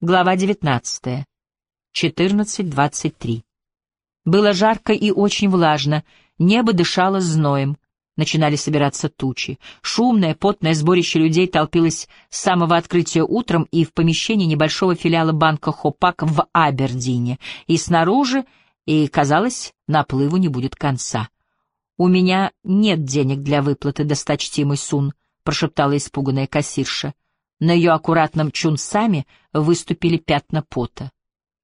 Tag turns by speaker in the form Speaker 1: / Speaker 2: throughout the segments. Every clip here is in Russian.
Speaker 1: Глава 19. 14.23. Было жарко и очень влажно, небо дышало зноем. Начинали собираться тучи. Шумное, потное сборище людей толпилось с самого открытия утром и в помещении небольшого филиала банка Хопак в Абердине, и снаружи, и, казалось, наплыву не будет конца. «У меня нет денег для выплаты, досточтимый Сун», — прошептала испуганная кассирша. На ее аккуратном чунсаме выступили пятна пота.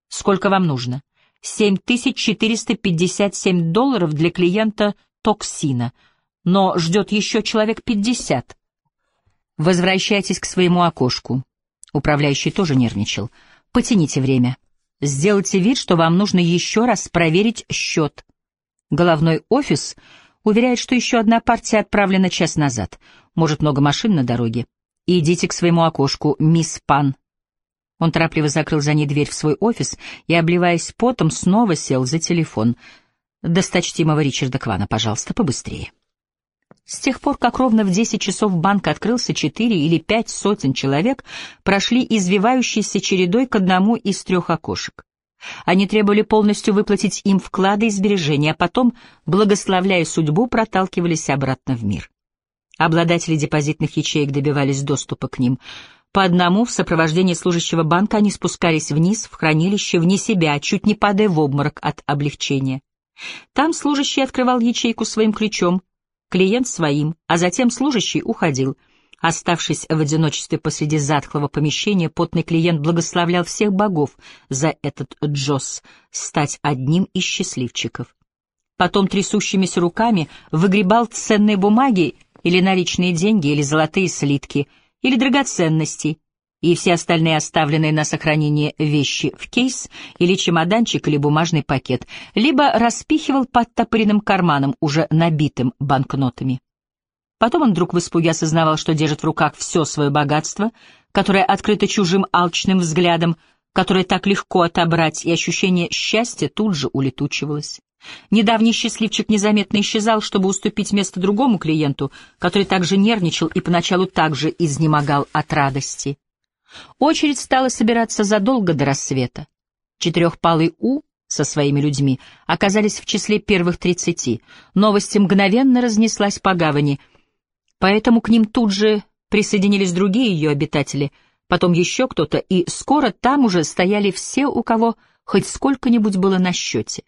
Speaker 1: «Сколько вам нужно?» «7457 долларов для клиента токсина, но ждет еще человек пятьдесят». «Возвращайтесь к своему окошку». Управляющий тоже нервничал. «Потяните время. Сделайте вид, что вам нужно еще раз проверить счет». Головной офис уверяет, что еще одна партия отправлена час назад. Может, много машин на дороге. «Идите к своему окошку, мисс Пан». Он торопливо закрыл за ней дверь в свой офис и, обливаясь потом, снова сел за телефон. «Досточтимого Ричарда Квана, пожалуйста, побыстрее». С тех пор, как ровно в десять часов банк открылся, четыре или пять сотен человек прошли извивающейся чередой к одному из трех окошек. Они требовали полностью выплатить им вклады и сбережения, а потом, благословляя судьбу, проталкивались обратно в мир. Обладатели депозитных ячеек добивались доступа к ним. По одному в сопровождении служащего банка они спускались вниз, в хранилище, вне себя, чуть не падая в обморок от облегчения. Там служащий открывал ячейку своим ключом, клиент своим, а затем служащий уходил. Оставшись в одиночестве посреди затхлого помещения, потный клиент благословлял всех богов за этот джос, стать одним из счастливчиков. Потом трясущимися руками выгребал ценные бумаги или наличные деньги, или золотые слитки, или драгоценности, и все остальные оставленные на сохранение вещи в кейс или чемоданчик или бумажный пакет, либо распихивал под топоренным карманом, уже набитым банкнотами. Потом он вдруг в испуге осознавал, что держит в руках все свое богатство, которое открыто чужим алчным взглядом, которое так легко отобрать, и ощущение счастья тут же улетучивалось. Недавний счастливчик незаметно исчезал, чтобы уступить место другому клиенту, который также нервничал и поначалу также изнемогал от радости. Очередь стала собираться задолго до рассвета. Четырехпалый У со своими людьми оказались в числе первых тридцати. Новость мгновенно разнеслась по гавани, поэтому к ним тут же присоединились другие ее обитатели, потом еще кто-то, и скоро там уже стояли все, у кого хоть сколько-нибудь было на счете.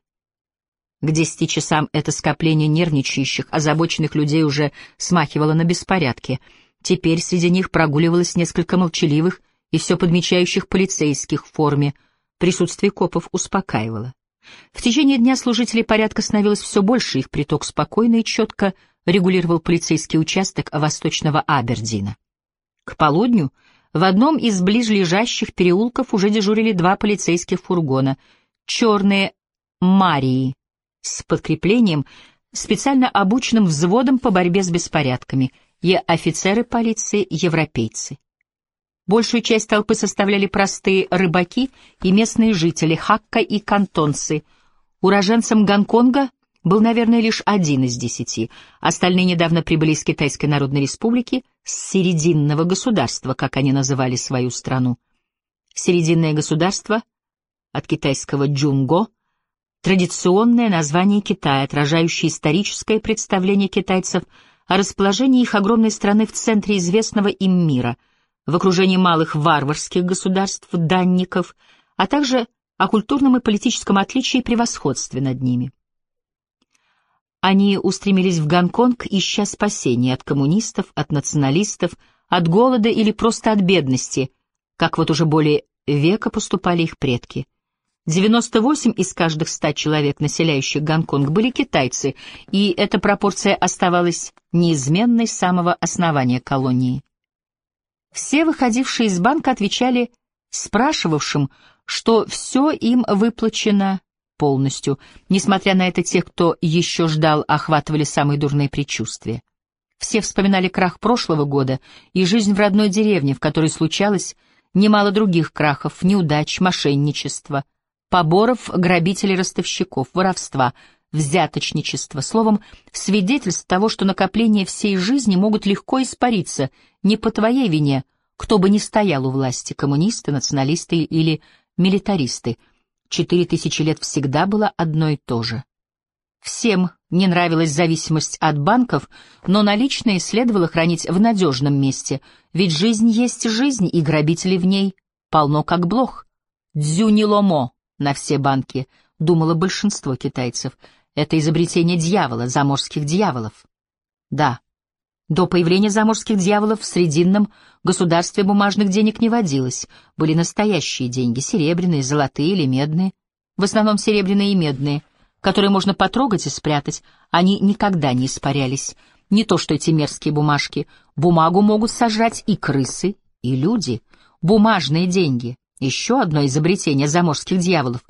Speaker 1: К десяти часам это скопление нервничающих, озабоченных людей уже смахивало на беспорядки. Теперь среди них прогуливалось несколько молчаливых и все подмечающих полицейских в форме. Присутствие копов успокаивало. В течение дня служителей порядка становилось все больше, их приток спокойно и четко регулировал полицейский участок восточного Абердина. К полудню в одном из ближлежащих переулков уже дежурили два полицейских фургона, черные «Марии», с подкреплением, специально обученным взводом по борьбе с беспорядками, и офицеры полиции, европейцы. Большую часть толпы составляли простые рыбаки и местные жители, хакка и кантонцы. Уроженцем Гонконга был, наверное, лишь один из десяти. Остальные недавно прибыли из Китайской Народной Республики, с серединного государства, как они называли свою страну. Серединное государство, от китайского «джунго», традиционное название Китая, отражающее историческое представление китайцев о расположении их огромной страны в центре известного им мира, в окружении малых варварских государств, данников, а также о культурном и политическом отличии и превосходстве над ними. Они устремились в Гонконг, ища спасения от коммунистов, от националистов, от голода или просто от бедности, как вот уже более века поступали их предки – 98 из каждых 100 человек, населяющих Гонконг, были китайцы, и эта пропорция оставалась неизменной с самого основания колонии. Все выходившие из банка отвечали спрашивавшим, что все им выплачено полностью. Несмотря на это, тех, кто еще ждал, охватывали самые дурные предчувствия. Все вспоминали крах прошлого года и жизнь в родной деревне, в которой случалось немало других крахов, неудач, мошенничества — поборов грабителей-ростовщиков, воровства, взяточничества, словом, свидетельств того, что накопления всей жизни могут легко испариться, не по твоей вине, кто бы ни стоял у власти, коммунисты, националисты или милитаристы. Четыре тысячи лет всегда было одно и то же. Всем не нравилась зависимость от банков, но наличные следовало хранить в надежном месте, ведь жизнь есть жизнь, и грабителей в ней полно как блох. «Дзюниломо» на все банки, думало большинство китайцев. Это изобретение дьявола, заморских дьяволов. Да, до появления заморских дьяволов в Срединном государстве бумажных денег не водилось. Были настоящие деньги, серебряные, золотые или медные. В основном серебряные и медные, которые можно потрогать и спрятать. Они никогда не испарялись. Не то что эти мерзкие бумажки. Бумагу могут сожрать и крысы, и люди. Бумажные деньги — еще одно изобретение заморских дьяволов.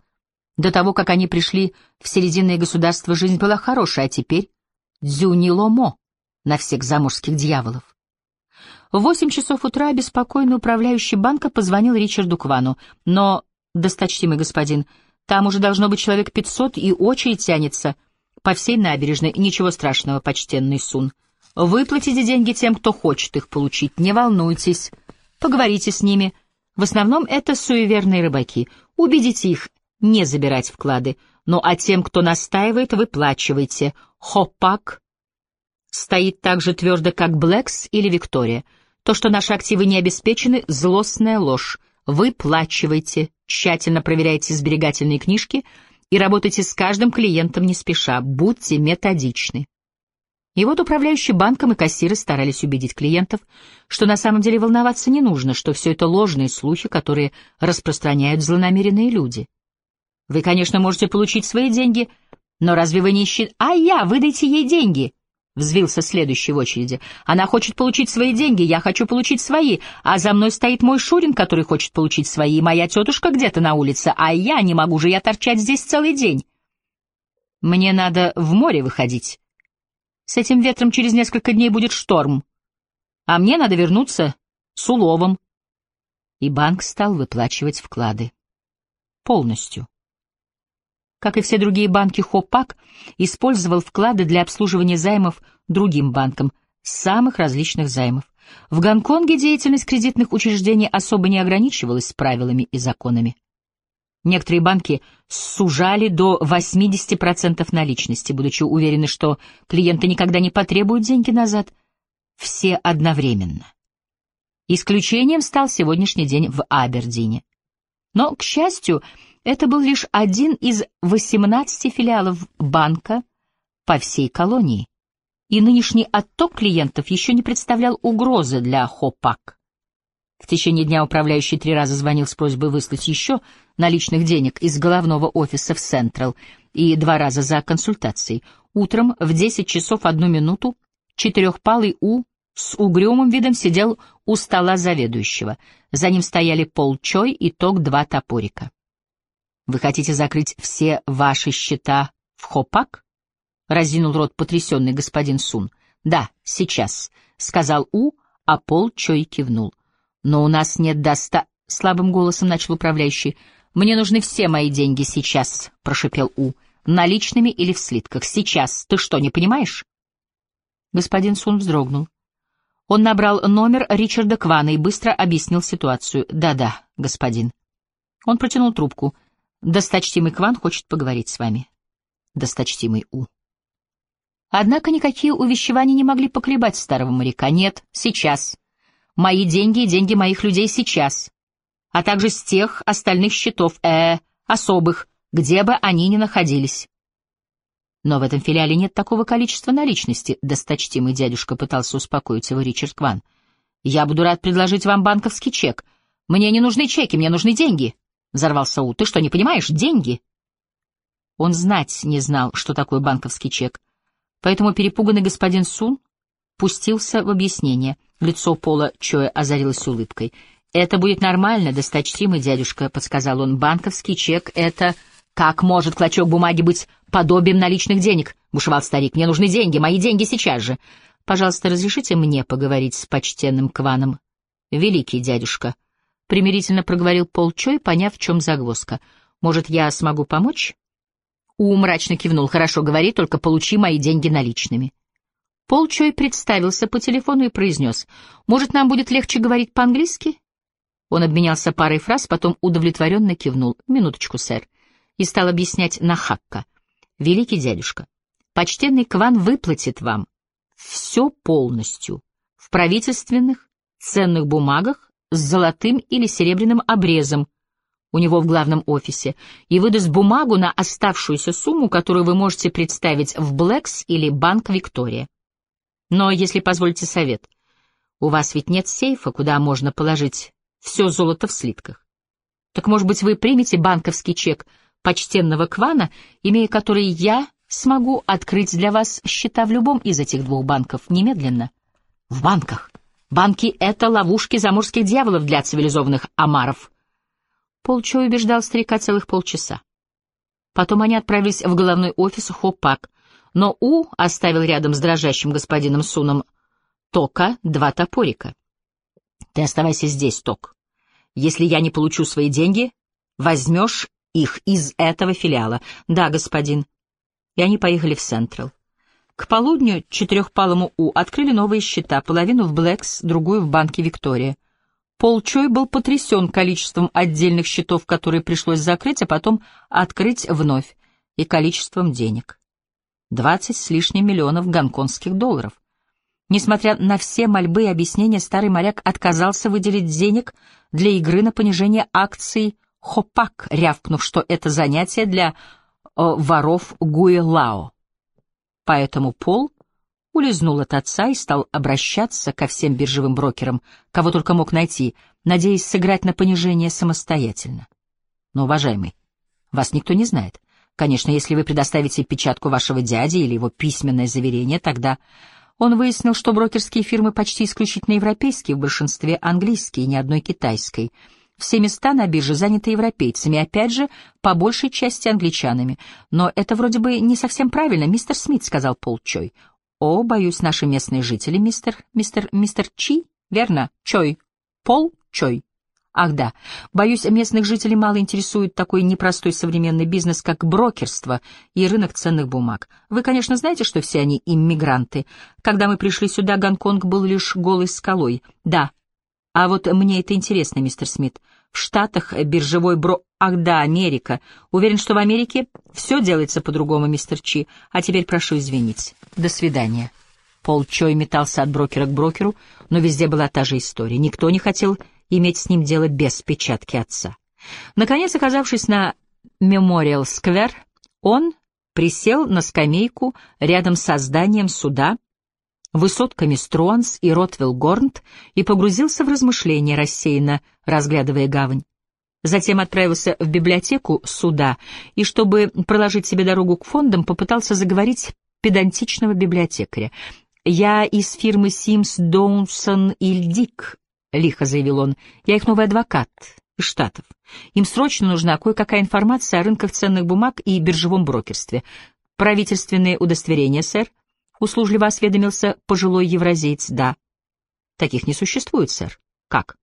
Speaker 1: До того, как они пришли в серединное государство, жизнь была хорошая, а теперь — дзюниломо на всех заморских дьяволов. В восемь часов утра беспокойный управляющий банка позвонил Ричарду Квану. «Но, досточтимый господин, там уже должно быть человек пятьсот, и очередь тянется по всей набережной. Ничего страшного, почтенный Сун. Выплатите деньги тем, кто хочет их получить, не волнуйтесь. Поговорите с ними. В основном это суеверные рыбаки. Убедите их не забирать вклады. Ну а тем, кто настаивает, выплачивайте. Хопак стоит так же твердо, как Блэкс или Виктория. То, что наши активы не обеспечены, — злостная ложь. Выплачивайте, тщательно проверяйте сберегательные книжки и работайте с каждым клиентом не спеша, будьте методичны. И вот управляющие банком и кассиры старались убедить клиентов, что на самом деле волноваться не нужно, что все это ложные слухи, которые распространяют злонамеренные люди. Вы, конечно, можете получить свои деньги, но разве вы не считаете... А я, выдайте ей деньги! Взвился следующий в очереди. Она хочет получить свои деньги, я хочу получить свои, а за мной стоит мой Шурин, который хочет получить свои, и моя тетушка где-то на улице, а я не могу же я торчать здесь целый день. Мне надо в море выходить. С этим ветром через несколько дней будет шторм. А мне надо вернуться с уловом. И банк стал выплачивать вклады. Полностью как и все другие банки Хопак, использовал вклады для обслуживания займов другим банкам, самых различных займов. В Гонконге деятельность кредитных учреждений особо не ограничивалась правилами и законами. Некоторые банки сужали до 80% наличности, будучи уверены, что клиенты никогда не потребуют деньги назад. Все одновременно. Исключением стал сегодняшний день в Абердине. Но, к счастью, это был лишь один из 18 филиалов банка по всей колонии, и нынешний отток клиентов еще не представлял угрозы для Хопак. В течение дня управляющий три раза звонил с просьбой выслать еще наличных денег из головного офиса в Централ и два раза за консультацией. Утром в 10 часов одну минуту четырехпалый У с угрюмым видом сидел у стола заведующего. За ним стояли Пол Чой и Ток-два топорика. Вы хотите закрыть все ваши счета в Хопак? Разинул рот потрясенный господин Сун. Да, сейчас, сказал У, а Пол Чой кивнул. Но у нас нет доста... Слабым голосом начал управляющий. Мне нужны все мои деньги сейчас, прошепел У. Наличными или в слитках. Сейчас. Ты что, не понимаешь? Господин Сун вздрогнул. Он набрал номер Ричарда Квана и быстро объяснил ситуацию. «Да-да, господин». Он протянул трубку. Досточтимый Кван хочет поговорить с вами. Досточтимый У. Однако никакие увещевания не могли поколебать старого моряка. Нет, сейчас. Мои деньги и деньги моих людей сейчас. А также с тех остальных счетов, э, особых, где бы они ни находились. Но в этом филиале нет такого количества наличности, досточтимый дядюшка пытался успокоить его Ричард Кван. Я буду рад предложить вам банковский чек. Мне не нужны чеки, мне нужны деньги. — взорвался У. «Ты что, не понимаешь? Деньги!» Он знать не знал, что такое банковский чек, поэтому перепуганный господин Сун пустился в объяснение. Лицо Пола Чоя озарилось улыбкой. «Это будет нормально, досточтимый дядюшка», — подсказал он. «Банковский чек — это...» «Как может клочок бумаги быть подобием наличных денег?» — бушевал старик. «Мне нужны деньги, мои деньги сейчас же. Пожалуйста, разрешите мне поговорить с почтенным Кваном?» «Великий дядюшка», — примирительно проговорил Пол Чой, поняв, в чем загвоздка. «Может, я смогу помочь?» У мрачно кивнул. «Хорошо, говори, только получи мои деньги наличными». Пол Чой представился по телефону и произнес, «Может, нам будет легче говорить по-английски?» Он обменялся парой фраз, потом удовлетворенно кивнул. «Минуточку, сэр», и стал объяснять на Хакка. «Великий дядюшка, почтенный Кван выплатит вам все полностью в правительственных ценных бумагах с золотым или серебряным обрезом у него в главном офисе и выдаст бумагу на оставшуюся сумму, которую вы можете представить в Блэкс или Банк Виктория. Но, если позволите совет, у вас ведь нет сейфа, куда можно положить все золото в слитках. Так, может быть, вы примете банковский чек почтенного Квана, имея который я смогу открыть для вас счета в любом из этих двух банков немедленно? В банках. Банки — это ловушки заморских дьяволов для цивилизованных омаров. Полчо убеждал старика целых полчаса. Потом они отправились в головной офис Хопак, но У оставил рядом с дрожащим господином Суном Тока два топорика. «Ты оставайся здесь, Ток. Если я не получу свои деньги, возьмешь их из этого филиала. Да, господин». И они поехали в Централ. К полудню четырехпалому У открыли новые счета, половину в Блэкс, другую в банке Виктория. Пол Чой был потрясен количеством отдельных счетов, которые пришлось закрыть, а потом открыть вновь, и количеством денег. Двадцать с лишним миллионов гонконгских долларов. Несмотря на все мольбы и объяснения, старый моряк отказался выделить денег для игры на понижение акций Хопак, рявкнув, что это занятие для э, воров Гуэлао. Поэтому Пол улизнул от отца и стал обращаться ко всем биржевым брокерам, кого только мог найти, надеясь сыграть на понижение самостоятельно. Но, уважаемый, вас никто не знает. Конечно, если вы предоставите печатку вашего дяди или его письменное заверение, тогда... Он выяснил, что брокерские фирмы почти исключительно европейские, в большинстве английские, ни одной китайской — все места на бирже заняты европейцами, опять же, по большей части англичанами. Но это вроде бы не совсем правильно, мистер Смит, — сказал Пол Чой. О, боюсь, наши местные жители, мистер, мистер, мистер Чи, верно? Чой. Пол Чой. Ах да, боюсь, местных жителей мало интересует такой непростой современный бизнес, как брокерство и рынок ценных бумаг. Вы, конечно, знаете, что все они иммигранты. Когда мы пришли сюда, Гонконг был лишь голой скалой. Да, а вот мне это интересно, мистер Смит. В Штатах биржевой бро... Ах да, Америка. Уверен, что в Америке все делается по-другому, мистер Чи. А теперь прошу извинить. До свидания. Пол Чой метался от брокера к брокеру, но везде была та же история. Никто не хотел иметь с ним дело без печатки отца. Наконец, оказавшись на Мемориал-сквер, он присел на скамейку рядом со зданием суда, высотками Струанс и Ротвилл-Горнт и погрузился в размышления, рассеянно разглядывая гавань. Затем отправился в библиотеку суда и, чтобы проложить себе дорогу к фондам, попытался заговорить педантичного библиотекаря. «Я из фирмы Симс, Доунсон и Льдик», — лихо заявил он. «Я их новый адвокат из Штатов. Им срочно нужна кое-какая информация о рынках ценных бумаг и биржевом брокерстве. Правительственные удостоверения, сэр?» — услужливо осведомился пожилой евразеец. «Да». «Таких не существует, сэр». «Как?»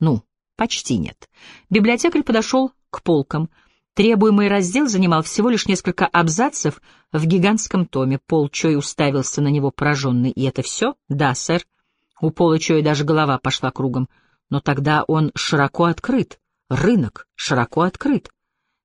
Speaker 1: «Ну, почти нет». Библиотекарь подошел к полкам. Требуемый раздел занимал всего лишь несколько абзацев в гигантском томе. Пол Чой уставился на него пораженный. «И это все?» «Да, сэр». У Пола Чоя даже голова пошла кругом. Но тогда он широко открыт. Рынок широко открыт.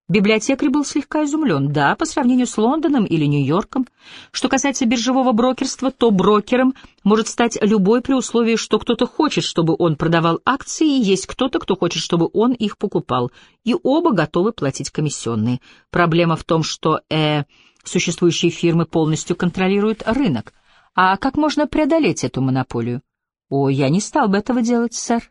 Speaker 1: Библиотекарь был слегка изумлен. Да, по сравнению с Лондоном или Нью-Йорком. Что касается биржевого брокерства, то брокером может стать любой при условии, что кто-то хочет, чтобы он продавал акции, и есть кто-то, кто хочет, чтобы он их покупал. И оба готовы платить комиссионные. Проблема в том, что э, существующие фирмы полностью контролируют рынок. А как можно преодолеть эту монополию? О, я не стал бы этого делать, сэр.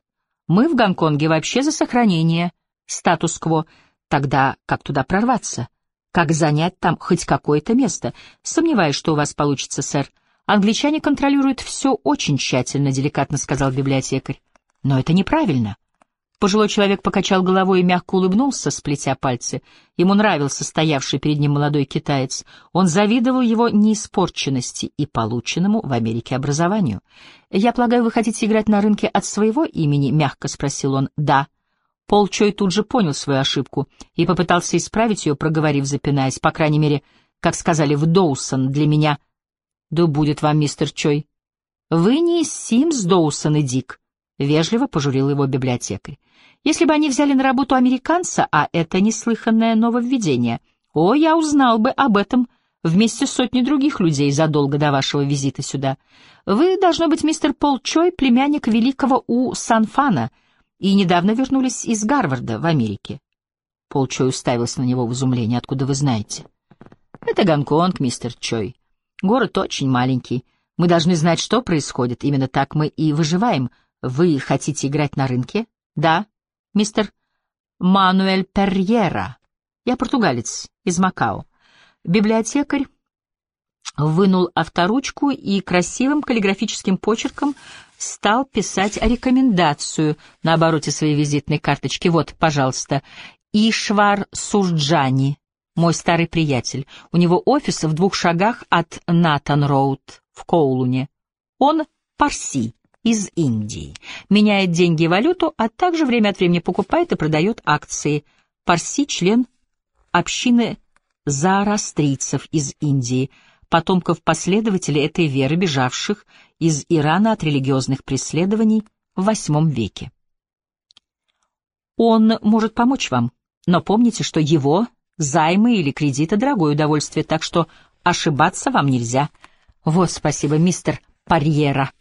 Speaker 1: Мы в Гонконге вообще за сохранение статус-кво. Тогда как туда прорваться? Как занять там хоть какое-то место? Сомневаюсь, что у вас получится, сэр. Англичане контролируют все очень тщательно, деликатно сказал библиотекарь. Но это неправильно. Пожилой человек покачал головой и мягко улыбнулся, сплетя пальцы. Ему нравился стоявший перед ним молодой китаец. Он завидовал его неиспорченности и полученному в Америке образованию. «Я полагаю, вы хотите играть на рынке от своего имени?» — мягко спросил он. «Да», Пол Чой тут же понял свою ошибку и попытался исправить ее, проговорив, запинаясь, по крайней мере, как сказали в Доусон, для меня Да будет вам, мистер Чой. Вы не Симс, Доусон и Дик, — вежливо пожурил его библиотекарь. Если бы они взяли на работу американца, а это неслыханное нововведение, о, я узнал бы об этом вместе с сотней других людей задолго до вашего визита сюда. Вы, должно быть, мистер Пол Чой, племянник великого У Санфана, и недавно вернулись из Гарварда в Америке. Пол Чой уставился на него в изумлении. Откуда вы знаете? Это Гонконг, мистер Чой. Город очень маленький. Мы должны знать, что происходит. Именно так мы и выживаем. Вы хотите играть на рынке? Да, мистер Мануэль Перьера. Я португалец из Макао. Библиотекарь вынул авторучку и красивым каллиграфическим почерком стал писать рекомендацию на обороте своей визитной карточки. Вот, пожалуйста, Ишвар Сурджани, мой старый приятель. У него офис в двух шагах от Натан-Роуд в Коулуне. Он парси из Индии, меняет деньги и валюту, а также время от времени покупает и продает акции. Парси — член общины заарастрийцев из Индии, потомков последователей этой веры, бежавших из Ирана от религиозных преследований в VIII веке. Он может помочь вам, но помните, что его займы или кредиты — дорогое удовольствие, так что ошибаться вам нельзя. Вот спасибо, мистер Парьера.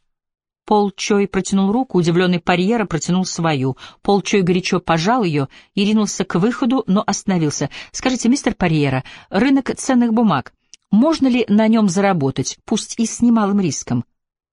Speaker 1: Пол Чой протянул руку, удивленный Парьера протянул свою. Пол Чой горячо пожал ее и ринулся к выходу, но остановился. «Скажите, мистер Парьера, рынок ценных бумаг, можно ли на нем заработать, пусть и с немалым риском?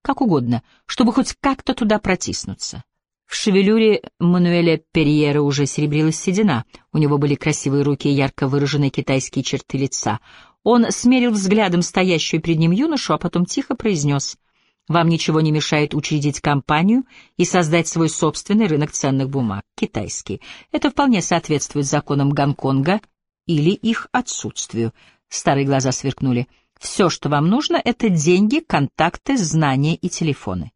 Speaker 1: Как угодно, чтобы хоть как-то туда протиснуться». В шевелюре Мануэля Перьера уже серебрилась седина, у него были красивые руки и ярко выраженные китайские черты лица. Он смерил взглядом стоящую перед ним юношу, а потом тихо произнес — вам ничего не мешает учредить компанию и создать свой собственный рынок ценных бумаг, китайский. Это вполне соответствует законам Гонконга или их отсутствию. Старые глаза сверкнули. Все, что вам нужно, это деньги, контакты, знания и телефоны.